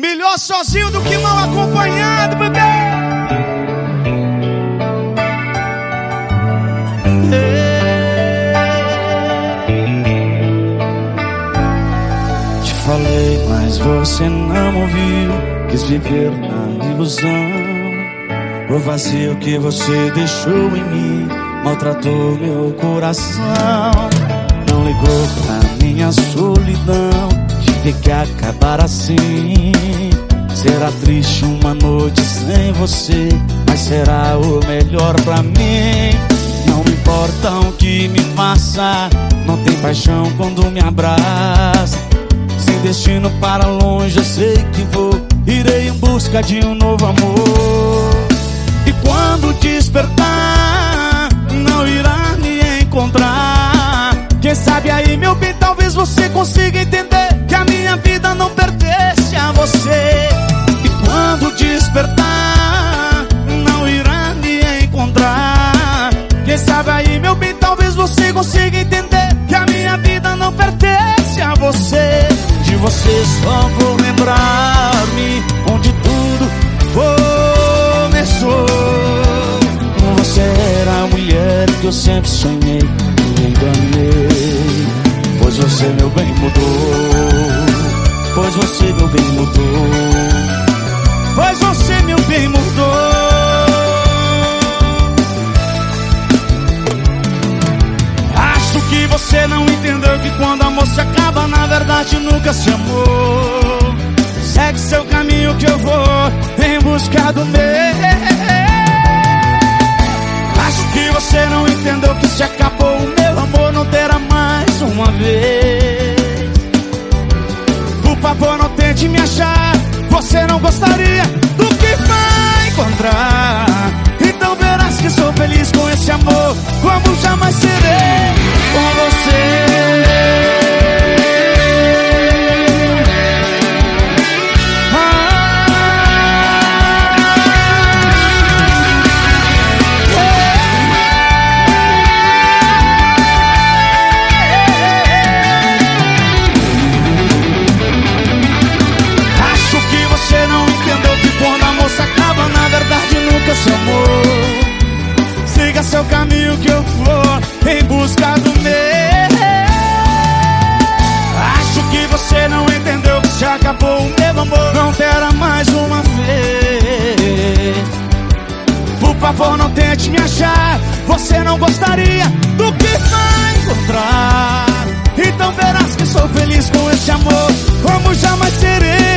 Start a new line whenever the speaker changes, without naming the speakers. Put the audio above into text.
Melhor sozinho do que mal acompanhado, bebê.
Te falei, mas você não ouviu. Quis viver na ilusão. O vazio que você deixou em mim maltratou meu coração. Não ligou pra minha solidão. Tive que acabar assim. Será triste uma noite sem você, mas será o melhor pra mim. Não importa o que me faça, não tem paixão quando me abraça. Sem destino para longe, eu sei que vou. Irei em busca de um novo amor. E quando despertar, não irá me encontrar. Quem sabe aí, meu bem, talvez você consiga entender que a minha vida não pertence a você. Quando despertar, não irá me encontrar. Quem sabe aí, meu bem, talvez você consiga entender que a minha vida não pertence a você. De você só vou lembrar-me onde tudo começou. Você era a mulher que eu sempre sonhei e enganei. Pois você, meu bem, mudou. Pois você, meu bem, mudou.
Você não entendeu que quando amor se acaba, na verdade nunca se amou. Segue seu caminho que eu vou em busca do meu. Acho que você não entendeu que se acabou o meu amor, não terá mais uma vez. Por favor, não tente me achar. Você não gostaria busca do meu. Acho que você não entendeu que se acabou o meu amor, não terá mais uma vez. Por favor, não tente me achar. Você não gostaria do que vai encontrar. Então verás que sou feliz com esse amor, como jamais serei